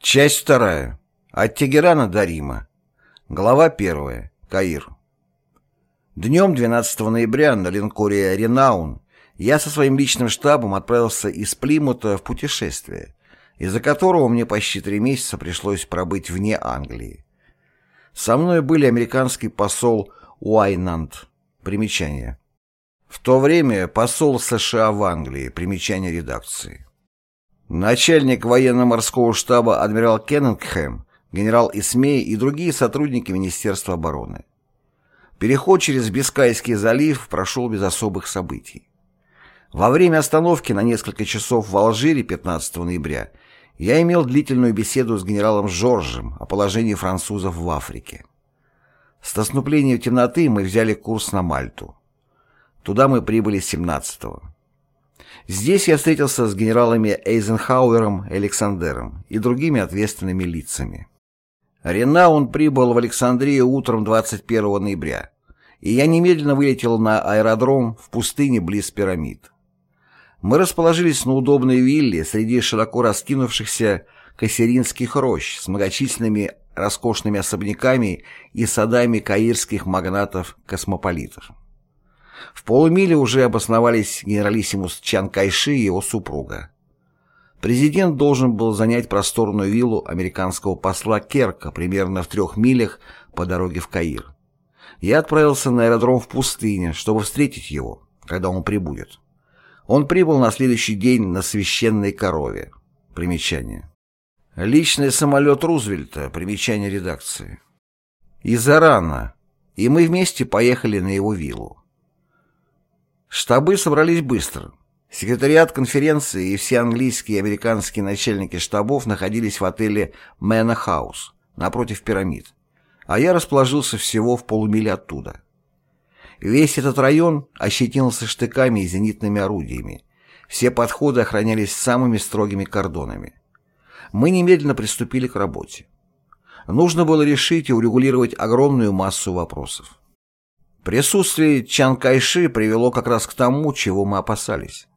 Часть вторая. От Тегерана до Рима. Глава первая. Каир. Днем 12 ноября на линкоре «Ренаун» я со своим личным штабом отправился из Плимута в путешествие, из-за которого мне почти три месяца пришлось пробыть вне Англии. Со мной были американский посол Уайнант. Примечание. В то время посол США в Англии. Примечание редакции. Начальник военно-морского штаба адмирал Кеннингхэм, генерал Исмей и другие сотрудники Министерства обороны. Переход через Бискайский залив прошел без особых событий. Во время остановки на несколько часов в Алжире 15 ноября я имел длительную беседу с генералом Жоржем о положении французов в Африке. С наступлением темноты мы взяли курс на Мальту. Туда мы прибыли 17-го. Здесь я встретился с генералами Эйзенхауэром Александером и другими ответственными лицами. Ренаун прибыл в Александрию утром 21 ноября, и я немедленно вылетел на аэродром в пустыне близ пирамид. Мы расположились на удобной вилле среди широко раскинувшихся кассеринских рощ с многочисленными роскошными особняками и садами каирских магнатов-космополитов. В полумиле уже обосновались генералиссимус Чан Кайши и его супруга. Президент должен был занять просторную виллу американского посла Керка примерно в трех милях по дороге в Каир. Я отправился на аэродром в пустыне, чтобы встретить его, когда он прибудет. Он прибыл на следующий день на священной корове. Примечание. Личный самолет Рузвельта. Примечание редакции. Из Ирана. И мы вместе поехали на его виллу. Штабы собрались быстро. Секретариат конференции и все английские и американские начальники штабов находились в отеле «Мэна Хаус» напротив пирамид, а я расположился всего в полумиле оттуда. Весь этот район ощетинился штыками и зенитными орудиями. Все подходы охранялись самыми строгими кордонами. Мы немедленно приступили к работе. Нужно было решить и урегулировать огромную массу вопросов. Присутствие Чан Кайши привело как раз к тому, чего мы опасались.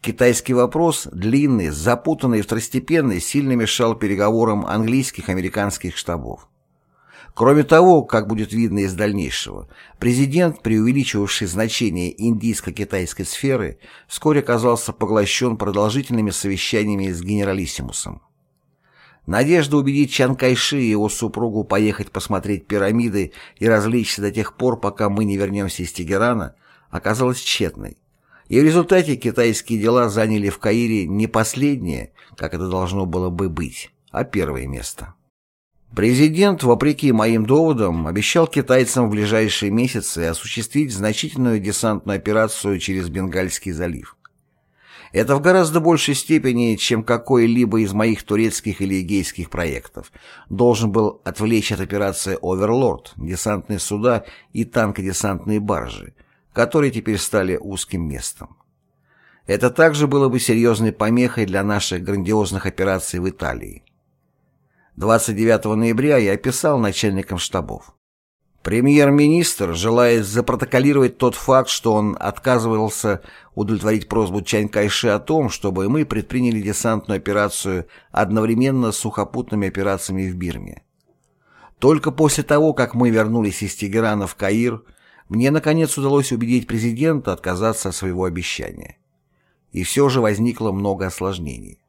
Китайский вопрос, длинный, запутанный и второстепенный, сильно мешал переговорам английских и американских штабов. Кроме того, как будет видно из дальнейшего, президент, преувеличивавший значение индийско-китайской сферы, вскоре оказался поглощен продолжительными совещаниями с генералиссимусом. Надежда убедить Чан Кайши и его супругу поехать посмотреть пирамиды и развлечься до тех пор, пока мы не вернемся из Тегерана, оказалась тщетной. И в результате китайские дела заняли в Каире не последнее, как это должно было бы быть, а первое место. Президент, вопреки моим доводам, обещал китайцам в ближайшие месяцы осуществить значительную десантную операцию через Бенгальский залив. Это в гораздо большей степени, чем какой-либо из моих турецких или эгейских проектов, должен был отвлечь от операции «Оверлорд» десантные суда и танкодесантные баржи, которые теперь стали узким местом. Это также было бы серьезной помехой для наших грандиозных операций в Италии. 29 ноября я описал начальникам штабов. Премьер-министр желает запротоколировать тот факт, что он отказывался удовлетворить просьбу Чань Кайши о том, чтобы мы предприняли десантную операцию одновременно с сухопутными операциями в Бирме. Только после того, как мы вернулись из Тегерана в Каир, мне наконец удалось убедить президента отказаться от своего обещания. И все же возникло много осложнений.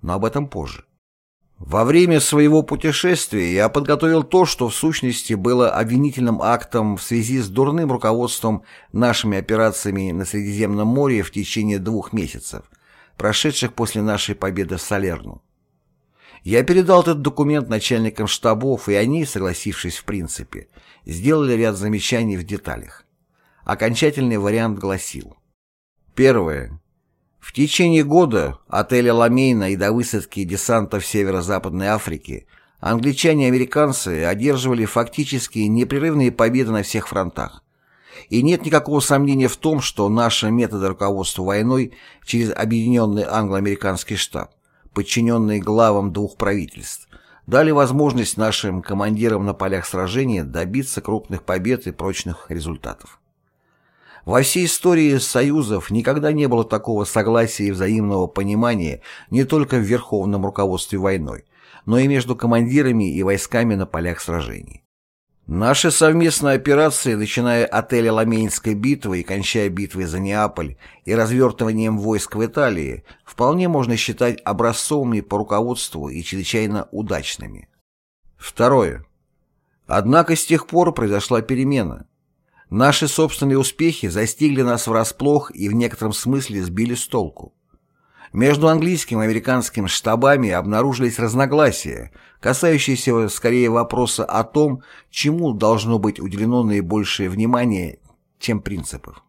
Но об этом позже. Во время своего путешествия я подготовил то, что в сущности было обвинительным актом в связи с дурным руководством нашими операциями на Средиземном море в течение двух месяцев, прошедших после нашей победы в Салерну. Я передал этот документ начальникам штабов, и они, согласившись в принципе, сделали ряд замечаний в деталях. Окончательный вариант гласил. Первое. В течение года от Эля-Ламейна и до высадки десанта в северо-западной Африке англичане и американцы одерживали фактически непрерывные победы на всех фронтах. И нет никакого сомнения в том, что наши методы руководства войной через объединенный англо-американский штаб, подчиненный главам двух правительств, дали возможность нашим командирам на полях сражения добиться крупных побед и прочных результатов. Во всей истории союзов никогда не было такого согласия и взаимного понимания не только в верховном руководстве войной, но и между командирами и войсками на полях сражений. Наши совместные операции, начиная от Эля-Ламейнской битвы и кончая битвой за Неаполь и развертыванием войск в Италии, вполне можно считать образцовыми по руководству и чрезвычайно удачными. Второе. Однако с тех пор произошла перемена. Наши собственные успехи застигли нас врасплох и в некотором смысле сбили с толку. Между английским и американским штабами обнаружились разногласия, касающиеся скорее вопроса о том, чему должно быть уделено наибольшее внимание, чем принципов.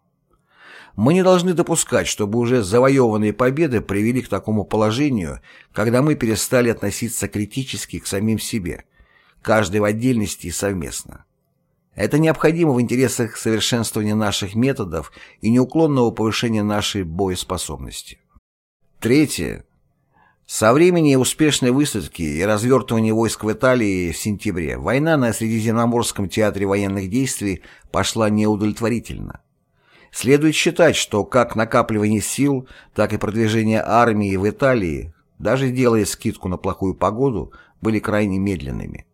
Мы не должны допускать, чтобы уже завоеванные победы привели к такому положению, когда мы перестали относиться критически к самим себе, каждый в отдельности и совместно. Это необходимо в интересах совершенствования наших методов и неуклонного повышения нашей боеспособности. Третье. Со времени успешной высадки и развертывания войск в Италии в сентябре война на Средиземноморском театре военных действий пошла неудовлетворительно. Следует считать, что как накапливание сил, так и продвижение армии в Италии, даже делая скидку на плохую погоду, были крайне медленными.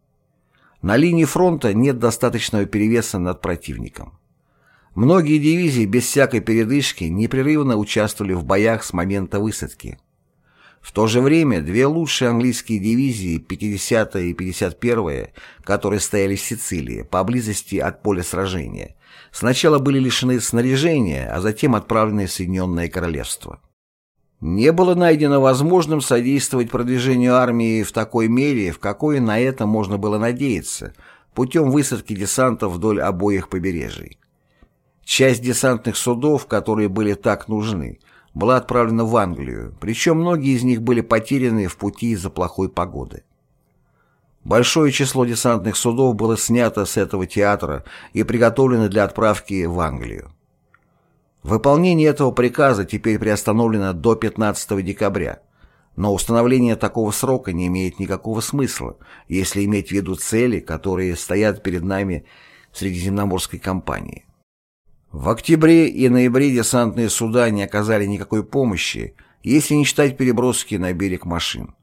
На линии фронта нет достаточного перевеса над противником. Многие дивизии без всякой передышки непрерывно участвовали в боях с момента высадки. В то же время две лучшие английские дивизии, 50-я и 51-я, которые стояли в Сицилии, поблизости от поля сражения, сначала были лишены снаряжения, а затем отправлены в Соединенное Королевство. Не было найдено возможным содействовать продвижению армии в такой мере, в какой на это можно было надеяться, путем высадки десантов вдоль обоих побережий. Часть десантных судов, которые были так нужны, была отправлена в Англию, причем многие из них были потеряны в пути из-за плохой погоды. Большое число десантных судов было снято с этого театра и приготовлено для отправки в Англию. Выполнение этого приказа теперь приостановлено до 15 декабря, но установление такого срока не имеет никакого смысла, если иметь в виду цели, которые стоят перед нами в Средиземноморской кампании. В октябре и ноябре десантные суда не оказали никакой помощи, если не считать переброски на берег машин.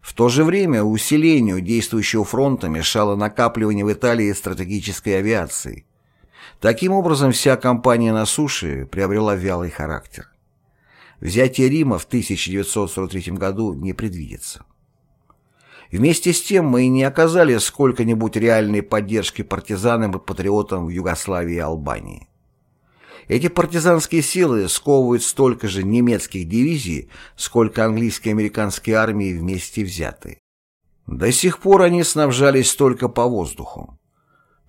В то же время усилению действующего фронта мешало накапливание в Италии стратегической авиации. Таким образом, вся кампания на суше приобрела вялый характер. Взятие Рима в 1943 году не предвидится. Вместе с тем мы не оказали сколько-нибудь реальной поддержки партизанам и патриотам в Югославии и Албании. Эти партизанские силы сковывают столько же немецких дивизий, сколько английские и американские армии вместе взяты. До сих пор они снабжались только по воздуху.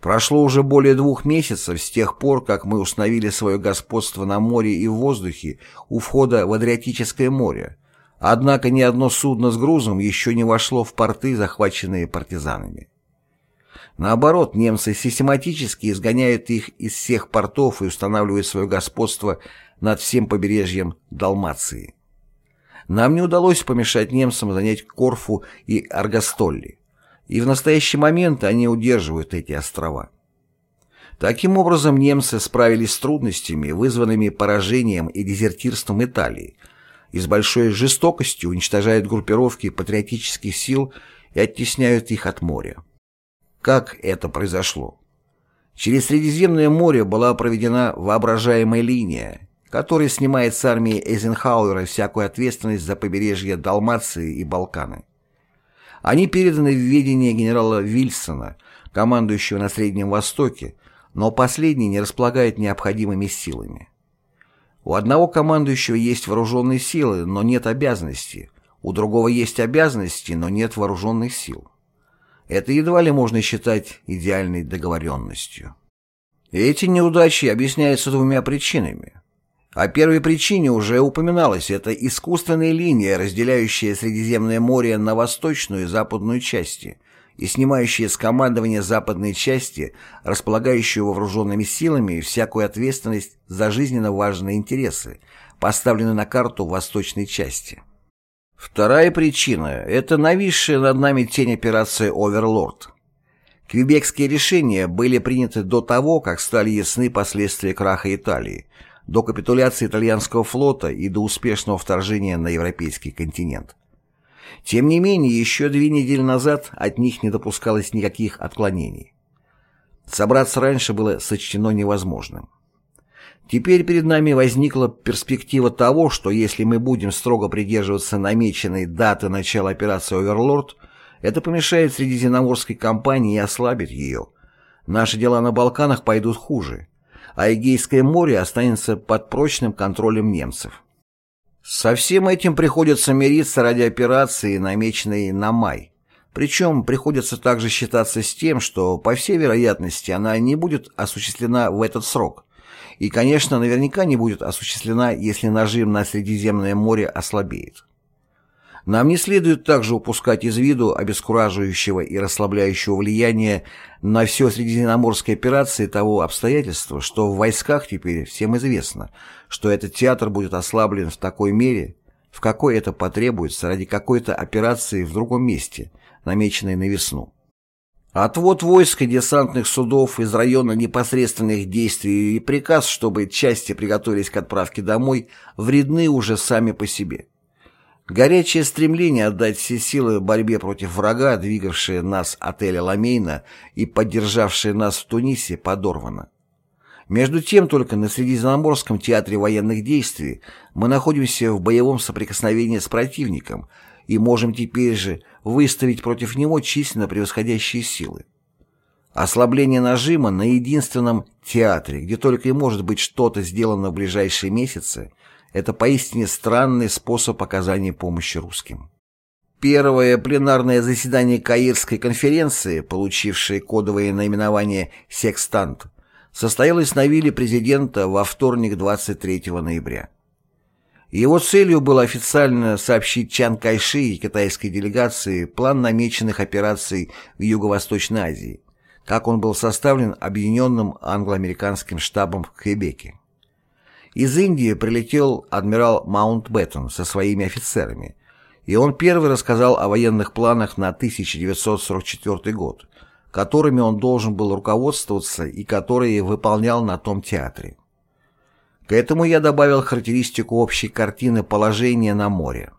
Прошло уже более двух месяцев с тех пор, как мы установили свое господство на море и в воздухе у входа в Адриатическое море, однако ни одно судно с грузом еще не вошло в порты, захваченные партизанами. Наоборот, немцы систематически изгоняют их из всех портов и устанавливают свое господство над всем побережьем Далмации. Нам не удалось помешать немцам занять Корфу и Аргостолли, и в настоящий момент они удерживают эти острова. Таким образом, немцы справились с трудностями, вызванными поражением и дезертирством Италии, и с большой жестокостью уничтожают группировки патриотических сил и оттесняют их от моря. Как это произошло? Через Средиземное море была проведена воображаемая линия, которая снимает с армии Эйзенхауэра всякую ответственность за побережье Далмации и Балканы. Они переданы в ведение генерала Вильсона, командующего на Среднем Востоке, но последний не располагает необходимыми силами. У одного командующего есть вооруженные силы, но нет обязанностей, у другого есть обязанности, но нет вооруженных сил. Это едва ли можно считать идеальной договоренностью. Эти неудачи объясняются двумя причинами. О первой причине уже упоминалось, это искусственная линия, разделяющая Средиземное море на восточную и западную части и снимающая с командования западной части, располагающую вооруженными силами, всякую ответственность за жизненно важные интересы, поставленную на карту восточной части. Вторая причина – это нависшая над нами тень операции «Оверлорд». Квебекские решения были приняты до того, как стали ясны последствия краха Италии, до капитуляции итальянского флота и до успешного вторжения на европейский континент. Тем не менее, еще две недели назад от них не допускалось никаких отклонений. Собраться раньше было сочтено невозможным. Теперь перед нами возникла перспектива того, что если мы будем строго придерживаться намеченной даты начала операции «Оверлорд», это помешает Средиземноморской кампании и ослабит ее. Наши дела на Балканах пойдут хуже, а Эгейское море останется под прочным контролем немцев. Со всем этим приходится мириться ради операции, намеченной на май. Причем приходится также считаться с тем, что, по всей вероятности, она не будет осуществлена в этот срок. И, конечно, наверняка не будет осуществлена, если нажим на Средиземное море ослабеет. Нам не следует также упускать из виду обескураживающего и расслабляющего влияния на все Средиземноморской операции того обстоятельства, что в войсках теперь всем известно, что этот театр будет ослаблен в такой мере, в какой это потребуется ради какой-то операции в другом месте, намеченной на весну. Отвод войск и десантных судов из района непосредственных действий и приказ, чтобы части приготовились к отправке домой, вредны уже сами по себе. Горячее стремление отдать все силы борьбе против врага, двигавшее нас от Эля Ламейна и поддержавшее нас в Тунисе, подорвано. Между тем, только на Средиземноморском театре военных действий мы находимся в боевом соприкосновении с противником и можем теперь же выставить против него численно превосходящие силы. Ослабление нажима на единственном театре, где только и может быть что-то сделано в ближайшие месяцы – это поистине странный способ оказания помощи русским. Первое пленарное заседание Каирской конференции, получившее кодовое наименование «Секстант», состоялось на вилле президента во вторник 23 ноября. Его целью было официально сообщить Чан Кайши и китайской делегации план намеченных операций в Юго-Восточной Азии, как он был составлен Объединенным англо-американским штабом в Квебеке. Из Индии прилетел адмирал Маунтбеттен со своими офицерами, и он первый рассказал о военных планах на 1944 год, которыми он должен был руководствоваться и которые выполнял на том театре. К этому я добавил характеристику общей картины положения на море.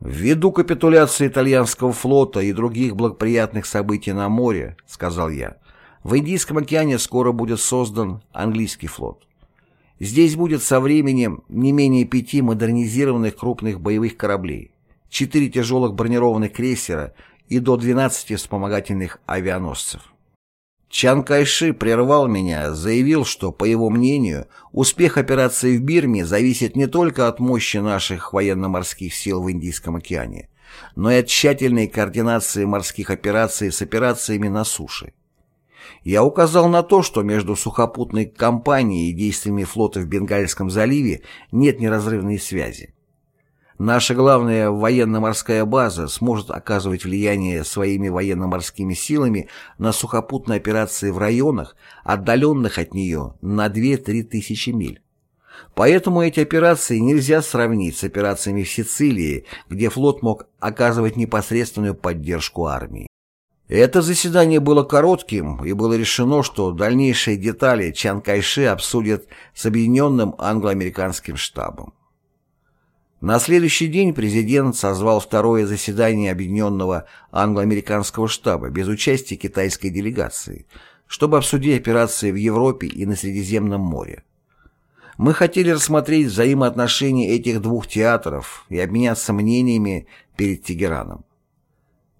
«Ввиду капитуляции итальянского флота и других благоприятных событий на море, — сказал я, — в Индийском океане скоро будет создан английский флот. Здесь будет со временем не менее пяти модернизированных крупных боевых кораблей, четыре тяжелых бронированных крейсера и до 12 вспомогательных авианосцев. Чан Кайши прервал меня, заявил, что, по его мнению, успех операции в Бирме зависит не только от мощи наших военно-морских сил в Индийском океане, но и от тщательной координации морских операций с операциями на суше. Я указал на то, что между сухопутной кампанией и действиями флота в Бенгальском заливе нет неразрывной связи. Наша главная военно-морская база сможет оказывать влияние своими военно-морскими силами на сухопутные операции в районах, отдаленных от нее на 2-3 тысячи миль. Поэтому эти операции нельзя сравнить с операциями в Сицилии, где флот мог оказывать непосредственную поддержку армии. Это заседание было коротким, и было решено, что дальнейшие детали Чан Кайши обсудят с Объединенным англо-американским штабом. На следующий день президент созвал второе заседание Объединенного англо-американского штаба без участия китайской делегации, чтобы обсудить операции в Европе и на Средиземном море. Мы хотели рассмотреть взаимоотношения этих двух театров и обменяться мнениями перед Тегераном.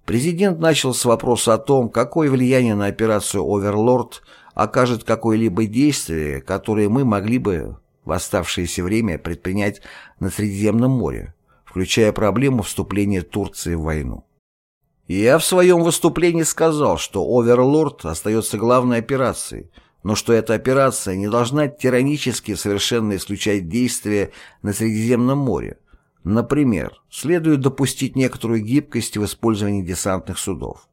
Президент начал с вопроса о том, какое влияние на операцию «Оверлорд» окажет какое-либо действие, которое мы могли бы в оставшееся время предпринять на Средиземном море, включая проблему вступления Турции в войну. Я в своем выступлении сказал, что «Оверлорд» остается главной операцией, но что эта операция не должна тиранически совершенно исключать действия на Средиземном море, Например, следует допустить некоторую гибкость в использовании десантных судов.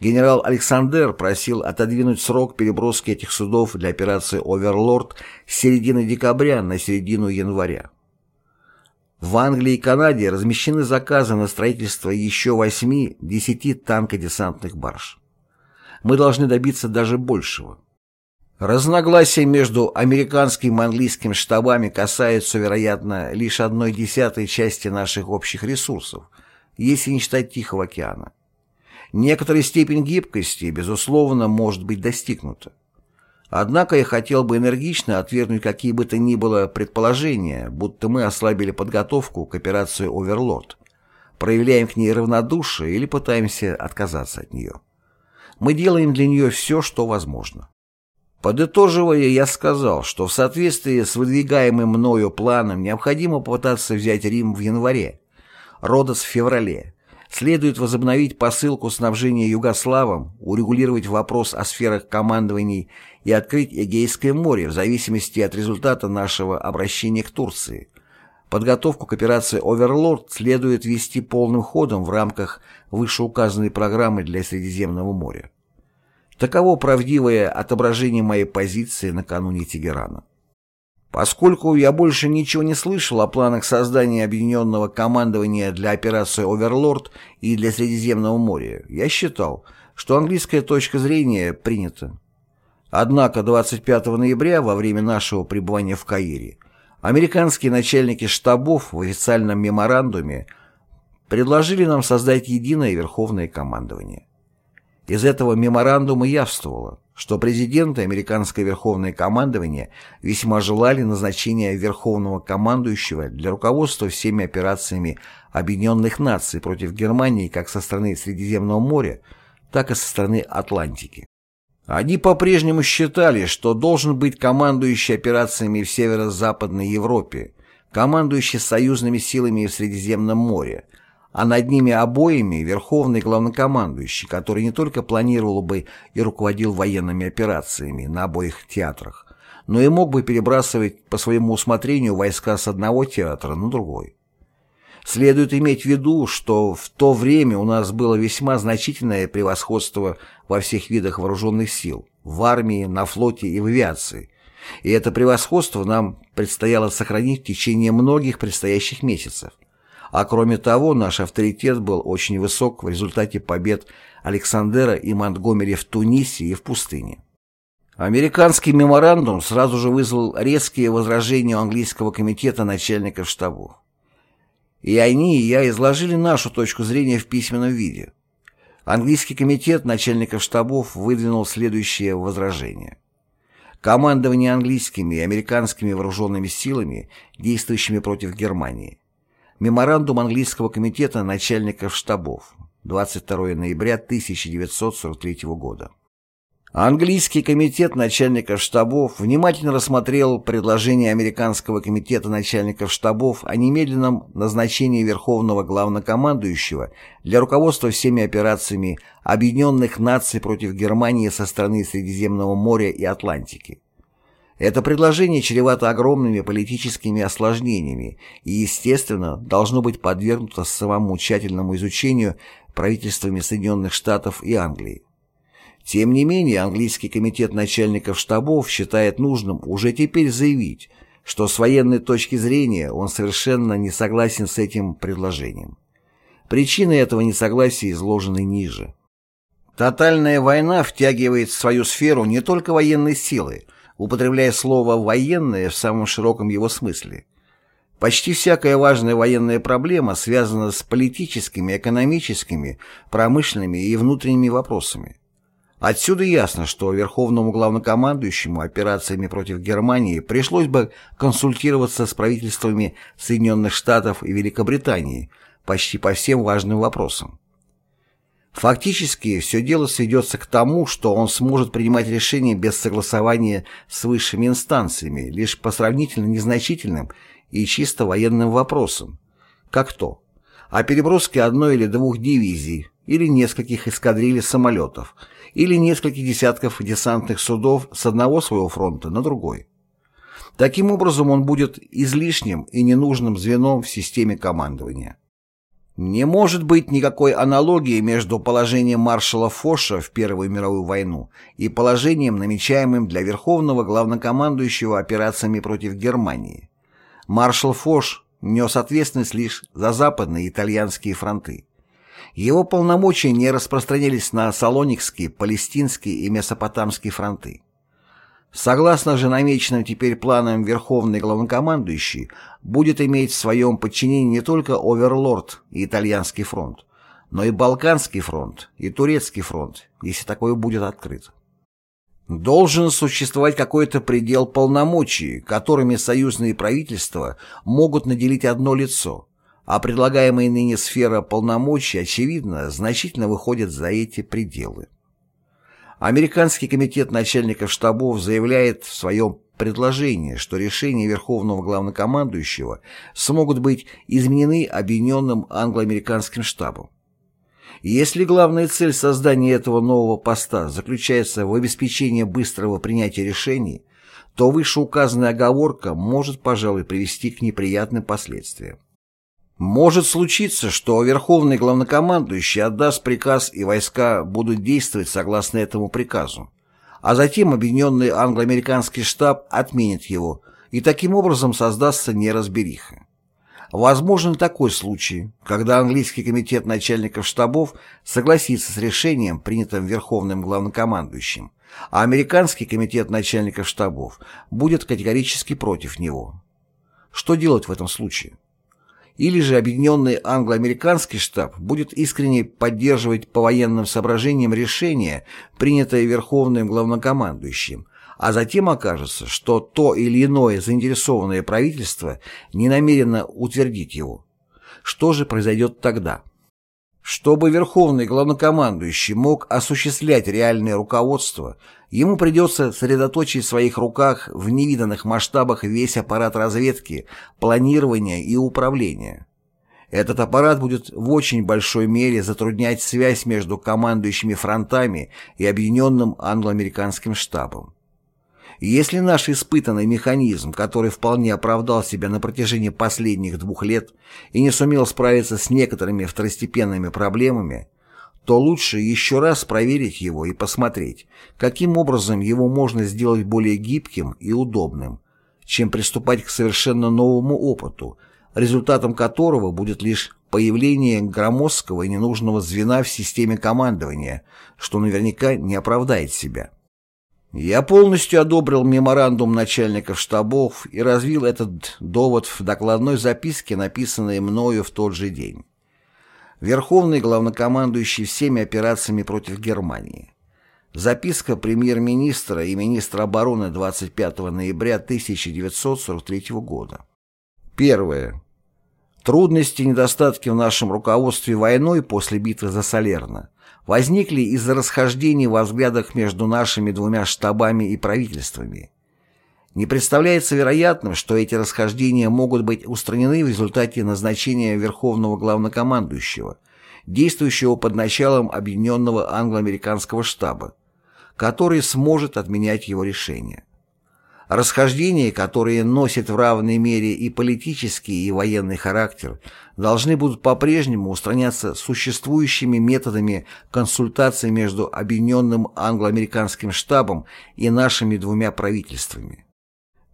Генерал Александр просил отодвинуть срок переброски этих судов для операции «Оверлорд» с середины декабря на середину января. В Англии и Канаде размещены заказы на строительство еще 8-10 танкодесантных барж. Мы должны добиться даже большего. Разногласия между американским и английским штабами касаются, вероятно, лишь одной десятой части наших общих ресурсов, если не считать Тихого океана. Некоторая степень гибкости, безусловно, может быть достигнута. Однако я хотел бы энергично отвергнуть какие бы то ни было предположения, будто мы ослабили подготовку к операции «Оверлорд», проявляем к ней равнодушие или пытаемся отказаться от нее. Мы делаем для нее все, что возможно. Подытоживая, я сказал, что в соответствии с выдвигаемым мною планом необходимо попытаться взять Рим в январе, Родос в феврале, следует возобновить посылку снабжения Югославом, урегулировать вопрос о сферах командований и открыть Эгейское море в зависимости от результата нашего обращения к Турции. Подготовку к операции «Оверлорд» следует вести полным ходом в рамках вышеуказанной программы для Средиземного моря. Таково правдивое отображение моей позиции накануне Тегерана. Поскольку я больше ничего не слышал о планах создания объединенного командования для операции «Оверлорд» и для Средиземного моря, я считал, что английская точка зрения принята. Однако 25 ноября, во время нашего пребывания в Каире, американские начальники штабов в официальном меморандуме предложили нам создать единое верховное командование. Из этого меморандума явствовало, что президент и американское верховное командование весьма желали назначения верховного командующего для руководства всеми операциями Объединенных Наций против Германии как со стороны Средиземного моря, так и со стороны Атлантики. Они по-прежнему считали, что должен быть командующий операциями в Северо-Западной Европе, командующий союзными силами в Средиземном море, а над ними обоими верховный главнокомандующий, который не только планировал бы и руководил военными операциями на обоих театрах, но и мог бы перебрасывать по своему усмотрению войска с одного театра на другой. Следует иметь в виду, что в то время у нас было весьма значительное превосходство во всех видах вооруженных сил, в армии, на флоте и в авиации, и это превосходство нам предстояло сохранить в течение многих предстоящих месяцев. А кроме того, наш авторитет был очень высок в результате побед Александера и Монтгомери в Тунисе и в пустыне. Американский меморандум сразу же вызвал резкие возражения у английского комитета начальников штабов. И они, и я изложили нашу точку зрения в письменном виде. Английский комитет начальников штабов выдвинул следующее возражение. Командование английскими и американскими вооруженными силами, действующими против Германии. Меморандум английского комитета начальников штабов. 22 ноября 1943 года. Английский комитет начальников штабов внимательно рассмотрел предложение Американского комитета начальников штабов о немедленном назначении Верховного Главнокомандующего для руководства всеми операциями Объединенных Наций против Германии со стороны Средиземного моря и Атлантики. Это предложение чревато огромными политическими осложнениями и, естественно, должно быть подвергнуто самому тщательному изучению правительствами Соединенных Штатов и Англии. Тем не менее, английский комитет начальников штабов считает нужным уже теперь заявить, что с военной точки зрения он совершенно не согласен с этим предложением. Причины этого несогласия изложены ниже. Тотальная война втягивает в свою сферу не только военные силы, употребляя слово «военные» в самом широком его смысле. Почти всякая важная военная проблема связана с политическими, экономическими, промышленными и внутренними вопросами. Отсюда ясно, что Верховному главнокомандующему операциями против Германии пришлось бы консультироваться с правительствами Соединенных Штатов и Великобритании почти по всем важным вопросам. Фактически все дело сведется к тому, что он сможет принимать решения без согласования с высшими инстанциями, лишь по сравнительно незначительным и чисто военным вопросам, как то о переброске одной или двух дивизий или нескольких эскадрилей самолетов – или несколько десятков десантных судов с одного своего фронта на другой. Таким образом он будет излишним и ненужным звеном в системе командования. Не может быть никакой аналогии между положением маршала Фоша в Первую мировую войну и положением, намечаемым для Верховного главнокомандующего операциями против Германии. Маршал Фош нес ответственность лишь за западные итальянские фронты. Его полномочия не распространялись на Салоникский, Палестинский и Месопотамский фронты. Согласно же намеченным теперь планам Верховный Главнокомандующий будет иметь в своем подчинении не только Оверлорд и Итальянский фронт, но и Балканский фронт и Турецкий фронт, если такое будет открыт. Должен существовать какой-то предел полномочий, которыми союзные правительства могут наделить одно лицо, а предлагаемая ныне сфера полномочий, очевидно, значительно выходит за эти пределы. Американский комитет начальников штабов заявляет в своем предложении, что решения Верховного Главнокомандующего смогут быть изменены Объединенным Англо-Американским штабом. Если главная цель создания этого нового поста заключается в обеспечении быстрого принятия решений, то вышеуказанная оговорка может, пожалуй, привести к неприятным последствиям. Может случиться, что Верховный Главнокомандующий отдаст приказ и войска будут действовать согласно этому приказу, а затем Объединенный Англо-Американский штаб отменит его, и таким образом создастся неразбериха. Возможен такой случай, когда английский комитет начальников штабов согласится с решением, принятым Верховным Главнокомандующим, а американский комитет начальников штабов будет категорически против него. Что делать в этом случае? Или же объединенный англо-американский штаб будет искренне поддерживать по военным соображениям решение, принятое Верховным главнокомандующим, а затем окажется, что то или иное заинтересованное правительство не намерено утвердить его. Что же произойдет тогда? Чтобы Верховный главнокомандующий мог осуществлять реальное руководство, ему придется сосредоточить в своих руках в невиданных масштабах весь аппарат разведки, планирования и управления. Этот аппарат будет в очень большой мере затруднять связь между командующими фронтами и объединенным англо-американским штабом. Если наш испытанный механизм, который вполне оправдал себя на протяжении последних двух лет и не сумел справиться с некоторыми второстепенными проблемами, то лучше еще раз проверить его и посмотреть, каким образом его можно сделать более гибким и удобным, чем приступать к совершенно новому опыту, результатом которого будет лишь появление громоздкого и ненужного звена в системе командования, что наверняка не оправдает себя. Я полностью одобрил меморандум начальников штабов и развил этот довод в докладной записке, написанной мною в тот же день. Верховный главнокомандующий всеми операциями против Германии. Записка премьер-министра и министра обороны 25 ноября 1943 года. Первое. Трудности и недостатки в нашем руководстве войной после битвы за Салерно возникли из-за расхождений во взглядах между нашими двумя штабами и правительствами. Не представляется вероятным, что эти расхождения могут быть устранены в результате назначения Верховного Главнокомандующего, действующего под началом Объединенного Англо-Американского штаба, который сможет отменять его решения. Расхождения, которые носят в равной мере и политический, и военный характер, должны будут по-прежнему устраняться существующими методами консультаций между Объединенным Англо-Американским штабом и нашими двумя правительствами.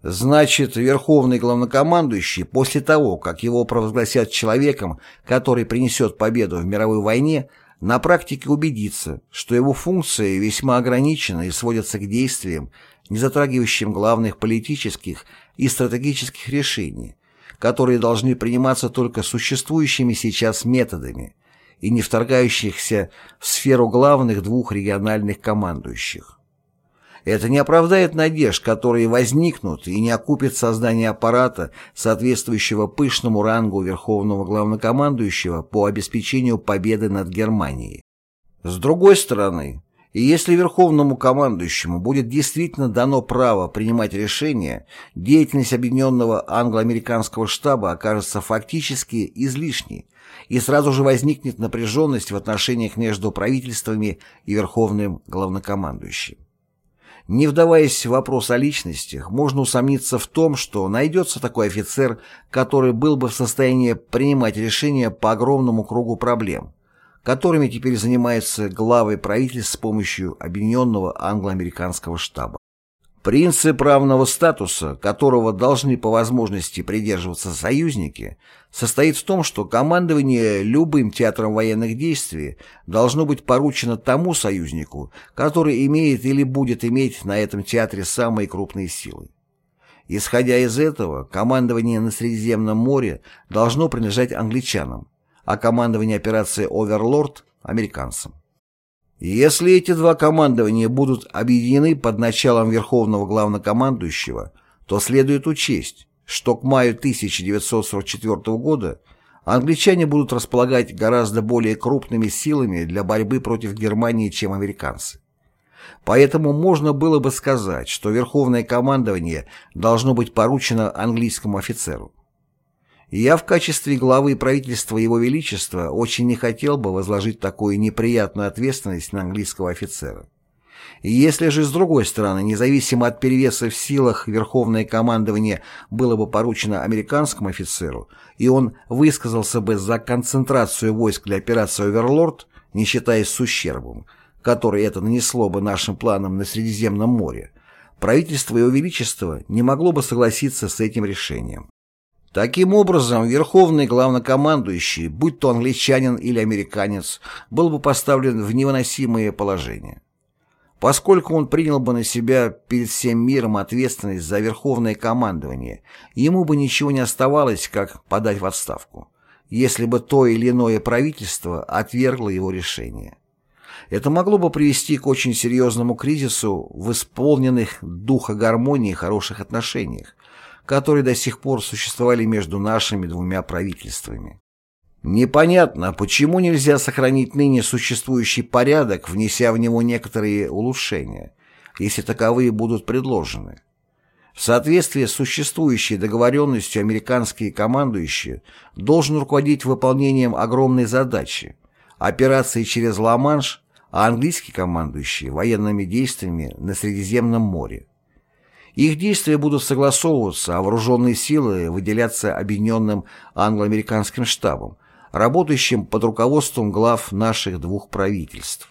Значит, Верховный Главнокомандующий после того, как его провозгласят человеком, который принесет победу в мировой войне, на практике убедится, что его функции весьма ограничены и сводятся к действиям, не затрагивающим главных политических и стратегических решений, которые должны приниматься только существующими сейчас методами и не вторгающихся в сферу главных двух региональных командующих. Это не оправдает надежд, которые возникнут, и не окупит создание аппарата, соответствующего пышному рангу Верховного Главнокомандующего по обеспечению победы над Германией. С другой стороны, и если Верховному командующему будет действительно дано право принимать решения, деятельность Объединенного англо-американского штаба окажется фактически излишней, и сразу же возникнет напряженность в отношениях между правительствами и Верховным главнокомандующим. Не вдаваясь в вопрос о личностях, можно усомниться в том, что найдется такой офицер, который был бы в состоянии принимать решения по огромному кругу проблем, которыми теперь занимаются главы правительств с помощью Объединенного англо-американского штаба. Принцип равного статуса, которого должны по возможности придерживаться союзники, состоит в том, что командование любым театром военных действий должно быть поручено тому союзнику, который имеет или будет иметь на этом театре самые крупные силы. Исходя из этого, командование на Средиземном море должно принадлежать англичанам, а командование операции «Оверлорд» – американцам. Если эти два командования будут объединены под началом Верховного Главнокомандующего, то следует учесть, что к маю 1944 года англичане будут располагать гораздо более крупными силами для борьбы против Германии, чем американцы. Поэтому можно было бы сказать, что Верховное командование должно быть поручено английскому офицеру. Я в качестве главы правительства Его Величества очень не хотел бы возложить такую неприятную ответственность на английского офицера. И если же, с другой стороны, независимо от перевеса в силах Верховное командование было бы поручено американскому офицеру, и он высказался бы за концентрацию войск для операции «Оверлорд», не считаясь с ущербом, который это нанесло бы нашим планам на Средиземном море, правительство Его Величества не могло бы согласиться с этим решением. Таким образом, верховный главнокомандующий, будь то англичанин или американец, был бы поставлен в невыносимое положение. Поскольку он принял бы на себя перед всем миром ответственность за верховное командование, ему бы ничего не оставалось, как подать в отставку, если бы то или иное правительство отвергло его решение. Это могло бы привести к очень серьезному кризису в исполненных духа гармонии хороших отношениях, которые до сих пор существовали между нашими двумя правительствами. Непонятно, почему нельзя сохранить ныне существующий порядок, внеся в него некоторые улучшения, если таковые будут предложены. В соответствии с существующей договоренностью американские командующие должен руководить выполнением огромной задачи – операции через Ла-Манш, а английские командующие – военными действиями на Средиземном море. Их действия будут согласовываться, а вооруженные силы выделяться объединенным англо-американским штабом, работающим под руководством глав наших двух правительств.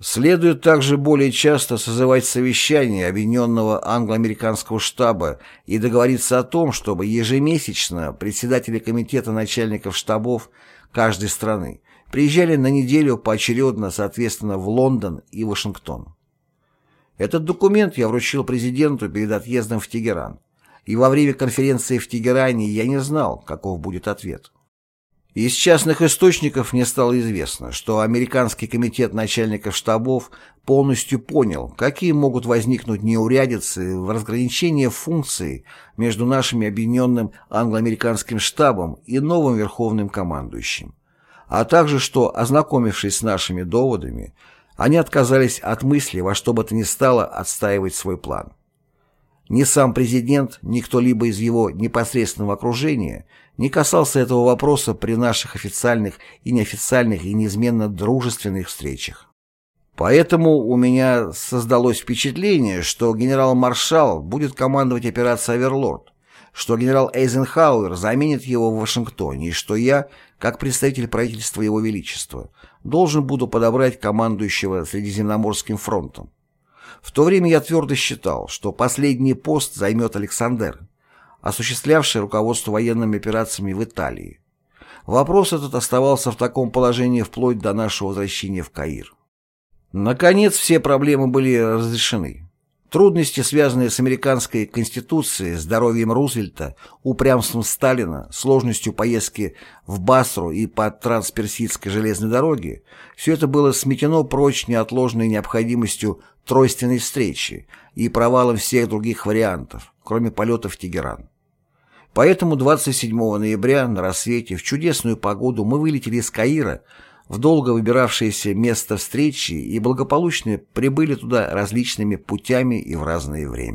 Следует также более часто созывать совещания Объединенного англо-американского штаба и договориться о том, чтобы ежемесячно председатели комитета начальников штабов каждой страны приезжали на неделю поочередно, соответственно, в Лондон и Вашингтон. Этот документ я вручил президенту перед отъездом в Тегеран, и во время конференции в Тегеране я не знал, каков будет ответ. Из частных источников мне стало известно, что Американский комитет начальников штабов полностью понял, какие могут возникнуть неурядицы в разграничении функций между нашим объединенным англо-американским штабом и новым верховным командующим, а также что, ознакомившись с нашими доводами, они отказались от мысли во что бы то ни стало отстаивать свой план. Ни сам президент, ни кто-либо из его непосредственного окружения не касался этого вопроса при наших официальных и неофициальных и неизменно дружественных встречах. Поэтому у меня создалось впечатление, что генерал-маршал будет командовать операцией «Оверлорд», что генерал Эйзенхауэр заменит его в Вашингтоне, и что я, как представитель правительства Его Величества, должен буду подобрать командующего Средиземноморским фронтом. В то время я твердо считал, что последний пост займет Александр, осуществлявший руководство военными операциями в Италии. Вопрос этот оставался в таком положении вплоть до нашего возвращения в Каир. Наконец, все проблемы были разрешены. Трудности, связанные с американской конституцией, здоровьем Рузвельта, упрямством Сталина, сложностью поездки в Басру и по трансперсидской железной дороге, все это было сметено прочь неотложной необходимостью тройственной встречи и провалом всех других вариантов, кроме полета в Тегеран. Поэтому 27 ноября на рассвете в чудесную погоду мы вылетели из Каира, в долго выбиравшееся место встречи и благополучно прибыли туда различными путями и в разное время.